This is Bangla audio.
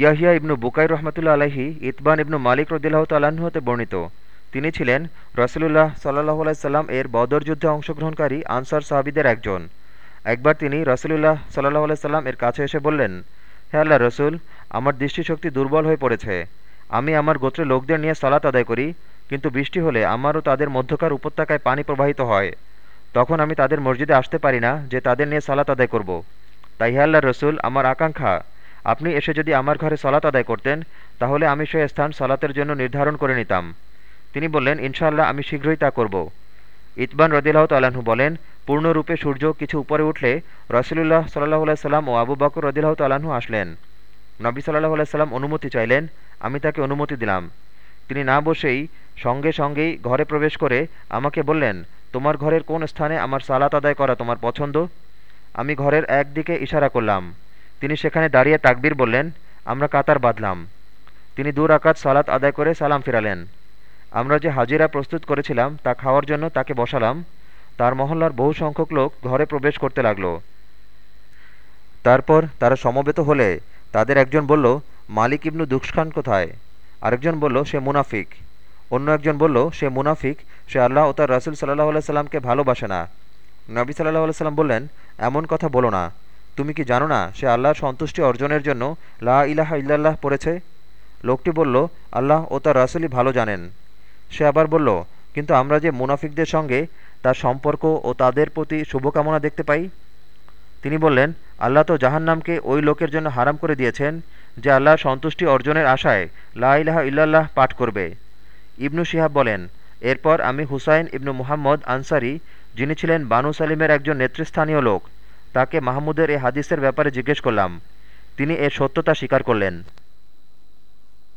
ইয়াহিয়া ইবনু বুকাই রহমতুল্লা আলহি ইতবান ইবনু মালিক রদিল্লাহ তাল্লাহ্ন হতে বর্ণিত। তিনি ছিলেন রসুলুল্লাহ সাল্লাহ আলাইসাল্লাম এর বদর যুদ্ধে অংশগ্রহণকারী আনসার সাহাবিদের একজন। একবার তিনি রসুলুল্লাহ সাল্লাহ আলাইসাল্লাম এর কাছে এসে বললেন, হে আল্লাহ রসুল, আমার দৃষ্টিশক্তি দুর্বল হয়ে পড়েছে। আমি আমার গোত্রের লোকদের নিয়ে সালাত আদায় করি, কিন্তু বৃষ্টি হলে আমারও তাদের মধ্যকার উপত্যকায় পানি প্রবাহিত হয়। তখন আমি তাদের মসজিদে আসতে পারি না যে তাদের নিয়ে সালাত আদায় করব। তাই হে আল্লাহ রসুল, আমার আকাঙ্ক্ষা আপনি এসে যদি আমার ঘরে সলাত আদায় করতেন, তাহলে আমি সে স্থান সলাতের জন্য নির্ধারণ করে নিতাম। তিনি বললেন, ইনশাআল্লাহ, আমি শীঘ্রই তা করব। ইতবান রদিল্লাহ তাল্লাহ্ন বলেন, পূর্ণরূপে সূর্য কিছু উপরে উঠলে রসুলুল্লাহ সাল্লাহ সাল্লাম ও আবু বকর রদিল্লাহ তাল্লাহ্ন আসলেন। নবী সাল্লাহ সাল্লাম অনুমতি চাইলেন, আমি তাকে অনুমতি দিলাম। তিনি না বসেই সঙ্গে সঙ্গেই ঘরে প্রবেশ করে আমাকে বললেন, তোমার ঘরের কোন স্থানে আমার সালাত আদায় করা তোমার পছন্দ? আমি ঘরের একদিকে ইশারা করলাম। তিনি সেখানে দাঁড়িয়ে তাকবির বললেন, আমরা কাতার বাঁধলাম। তিনি দূর আকাত সালাত আদায় করে সালাম ফিরালেন। আমরা যে হাজিরা প্রস্তুত করেছিলাম তা খাওয়ার জন্য তাকে বসালাম। তার মহল্লার বহু সংখ্যক লোক ঘরে প্রবেশ করতে লাগল। তারপর তারা সমবেত হলে তাদের একজন বলল, মালিক ইবনু দুঃখান কোথায়? আরেকজন বলল, সে মুনাফিক। অন্য একজন বলল, সে মুনাফিক, সে আল্লাহ ও তার রাসুল সাল্লাহ আলাইসাল্লামকে ভালোবাসে না। নবী সাল্লাহ আলাইসাল্লাম বললেন, এমন কথা বলো না। তুমি কি জানো না সে আল্লাহর সন্তুষ্টি অর্জনের জন্য লা ইলাহা ইল্লাল্লাহ পড়েছে? লোকটি বলল, আল্লাহ ও তার রাসুলই ভালো জানেন। সে আবার বলল, কিন্তু আমরা যে মুনাফিকদের সঙ্গে তার সম্পর্ক ও তাদের প্রতি শুভকামনা দেখতে পাই? তিনি বললেন, আল্লাহ তো জাহান্নামকে ওই লোকের জন্য হারাম করে দিয়েছেন, যে আল্লাহ সন্তুষ্টি অর্জনের আশায় লা ইলাহা ইল্লাল্লাহ পাঠ করবে। ইবনু শিহাব বলেন, এরপর আমি হুসাইন ইবনু মুহাম্মদ আনসারি, যিনি ছিলেন বানু সালিমের একজন নেতৃস্থানীয় লোক তাকে মাহমুদের এ হাদিসের ব্যাপারে জিজ্ঞেস করলাম। তিনি এর সত্যতা স্বীকার করলেন।